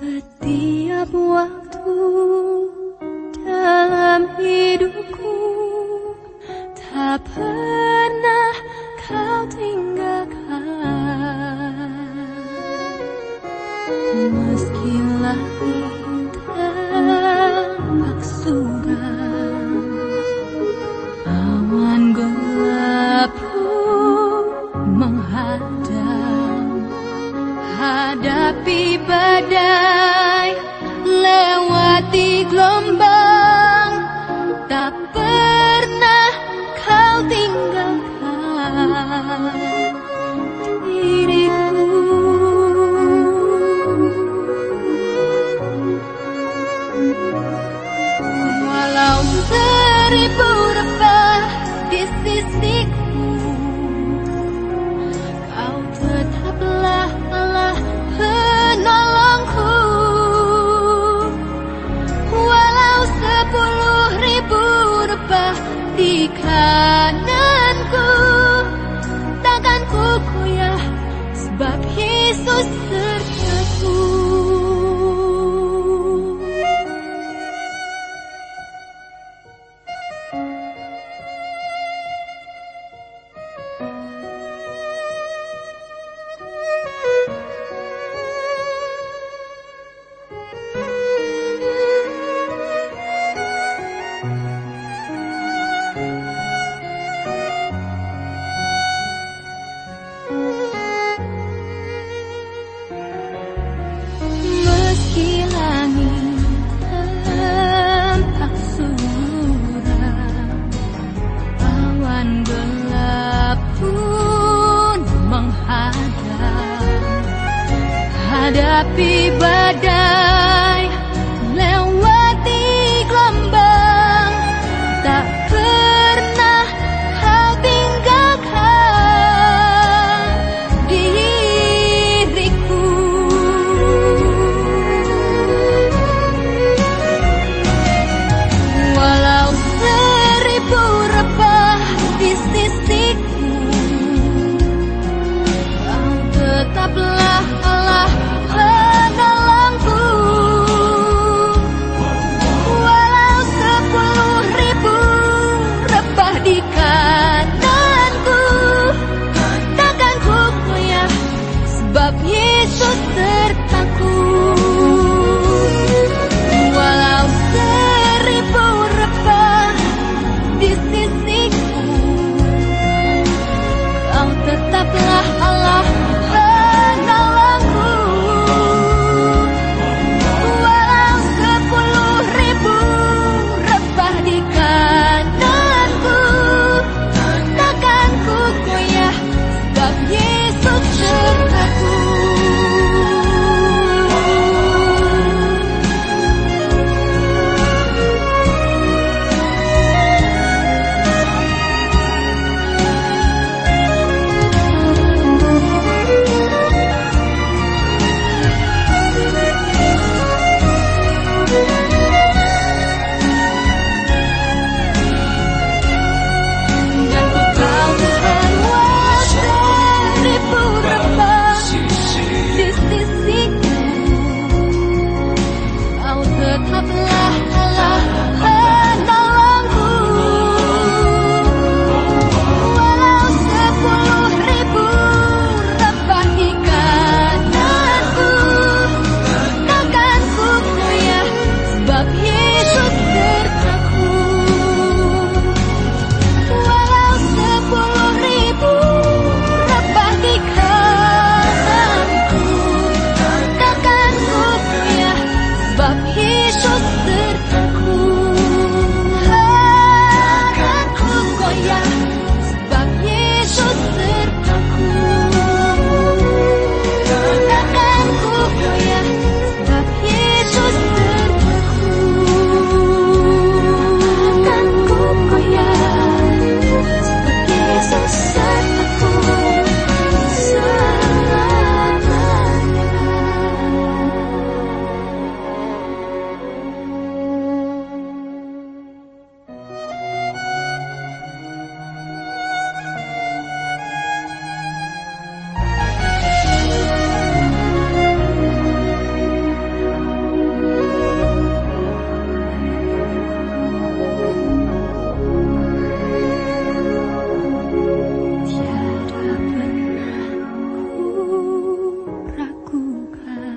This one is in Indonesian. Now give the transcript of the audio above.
Setiap waktu dalam hidupku tak pernah kau tinggalkan. Meski langit lebih 你可 zaman gelap pun menghadap. Hadapi badai